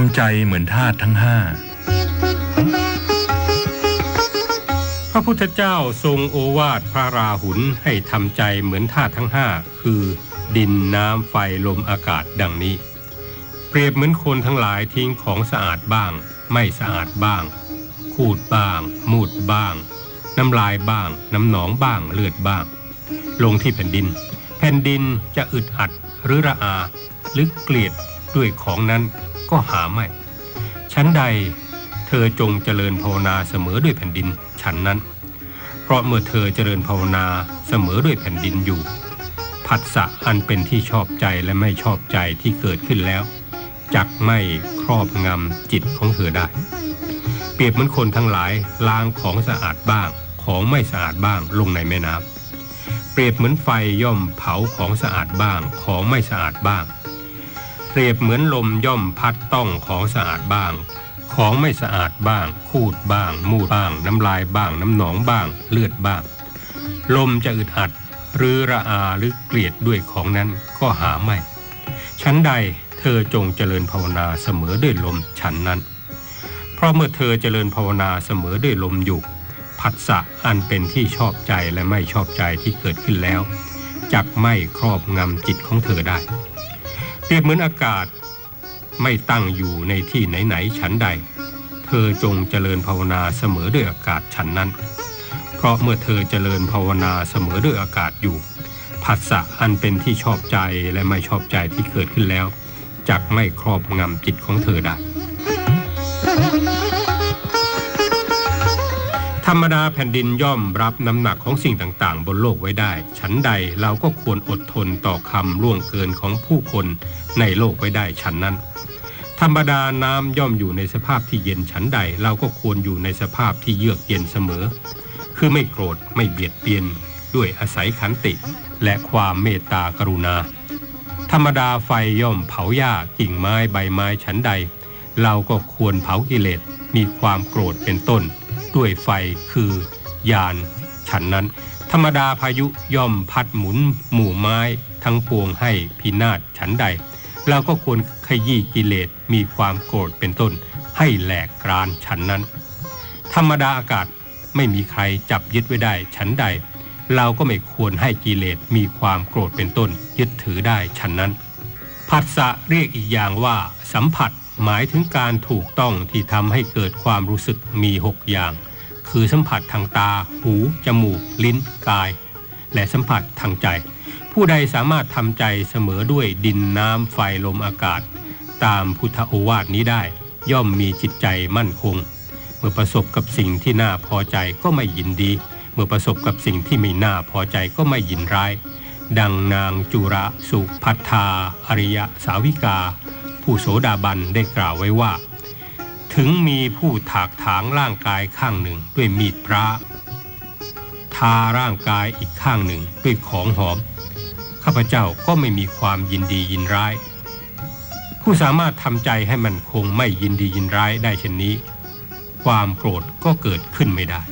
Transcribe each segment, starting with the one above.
ำใจเหมือนทาสทั้งห้า พระพุทธเจ้าทรงโอวาทพระราหุลให้ทำใจเหมือนธาตุทั้งห้าคือ ดินน้ำไฟลมอากาศดังนี้ เปรียบเหมือนคนทั้งหลายทิ้งของสะอาดบ้าง ไม่สะอาดบ้าง ขูดบ้าง มูดบ้าง น้ำลายบ้าง น้ำหนองบ้างเลือดบ้าง ลงที่แผ่นดิน แผ่นดินจะอึดอัดหรือระอาหรือเกลียดด้วยของนั้น ก็หาไม่ ชั้นใดเธอจงเจริญภาวนาเสมอด้วยแผ่นดินฉันนั้น เพราะเมื่อเธอเจริญภาวนาเสมอด้วยแผ่นดินอยู่ ผัสสะอันเป็นที่ชอบใจและไม่ชอบใจที่เกิดขึ้นแล้วจักไม่ครอบงำจิตของเธอได้ เปรียบเหมือนคนทั้งหลายล้างของสะอาดบ้างของไม่สะอาดบ้างลงในแม่น้ำเปรียบเหมือนไฟย่อมเผาของสะอาดบ้างของไม่สะอาดบ้าง เปรียบเหมือนลมย่อมพัดต้องของสะอาดบ้าง ของไม่สะอาดบ้าง คูดบ้าง มูดบ้าง น้ำลายบ้าง น้ำหนองบ้าง เลือดบ้าง ลมจะอึดอัด หรือระอาหรือเกลียดด้วยของนั้นก็หาไม่ชั้นใดเธอจงเจริญภาวนาเสมอด้วยลมฉันนั้น เพราะเมื่อเธอเจริญภาวนาเสมอด้วยลมอยู่ผัสสะอันเป็นที่ชอบใจและไม่ชอบใจที่เกิดขึ้นแล้วจักไม่ครอบงำจิตของเธอได้ รียบเหมือนอากาศ ไม่ตั้งอยู่ในที่ไหนๆฉันใด เธอจงเจริญภาวนาเสมอด้วยอากาศฉันนั้น เพราะเมื่อเธอเจริญภาวนาเสมอด้วยอากาศอยู่ผัสสะอันเป็นที่ชอบใจและไม่ชอบใจที่เกิดขึ้นแล้วจักไม่ครอบงำจิตของเธอได้ รรมดาแผ่นดินย่อมรับน้ำหนักของสิ่งต่างๆ บนโลกไว้ได้ ฉันใดเราก็ควรอดทนต่อคำล่วงเกินของผู้คนในโลกไว้ได้ฉันนั้น ธรรมดาน้ำย่อมอยู่ในสภาพที่เย็นฉันใดเราก็ควรอยู่ในสภาพที่เยือกเย็นเสมอ คือไม่โกรธไม่เบียดเบียนด้วยอาศัยขันติ และความเมตตากรุณา ธรรมดาไฟย่อมเผาหญ้ากิ่งไม้ใบไม้ฉันใด เราก็ควรเผากิเลสมีความโกรธเป็นต้น ด้วยไฟคือยานฉันนั้น ธรรมดาพายุย่อมพัดหมุน หมู่ไม้ทั้งปวงให้พินาศฉันใด เราก็ควรขยี้กิเลสมีความโกรธเป็นต้น ให้แหลกกรานฉันนั้น ธรรมดาอากาศไม่มีใครจับยึดไว้ได้ฉันใด เราก็ไม่ควรให้กิเลสมีความโกรธเป็นต้น ยึดถือได้ฉันนั้น ผัสสะเรียกอีกอย่างว่า สัมผัส หมายถึงการถูกต้องที่ทำให้เกิดความรู้สึกมีหกอย่าง คือสัมผัสทางตา หู จมูก ลิ้น กาย และสัมผัสทางใจ ผู้ใดสามารถทำใจเสมอด้วยดินน้ำไฟลมอากาศ ตามพุทธโอวาทนี้ได้ ย่อมมีจิตใจมั่นคง เมื่อประสบกับสิ่งที่น่าพอใจก็ไม่ยินดี เมื่อประสบกับสิ่งที่ไม่น่าพอใจก็ไม่ยินร้าย ดังนางจุระสุพัทธาอริยสาวิกา ผู้โสดาบันได้กล่าวไว้ว่า ถึงมีผู้ถากถางร่างกายข้างหนึ่งด้วยมีดพระ ทาร่างกายอีกข้างหนึ่งด้วยของหอม ข้าพเจ้าก็ไม่มีความยินดียินร้าย ผู้สามารถทำใจให้มันคงไม่ยินดียินร้ายได้เช่นนี้ ความโกรธก็เกิดขึ้นไม่ได้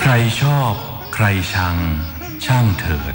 ใครชอบ ใครชัง ช่างเถิด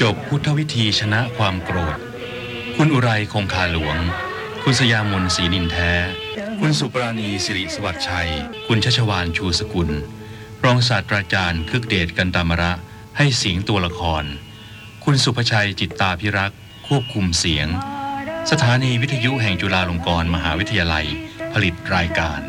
จบพุทธวิธีชนะความโกรธ คุณอุไรคงคาหลวง คุณสยามนศรีนินแท้ คุณสุปราณีสิริสวัสดิ์ชัย คุณชัชวานชูสกุล รองศาสตราจารย์คึกเดชกันตามระ ให้เสียงตัวละคร คุณสุภชัยจิตตาพิรักษ์ควบคุมเสียง สถานีวิทยุแห่งจุฬาลงกรณ์มหาวิทยาลัย ผลิตรายการ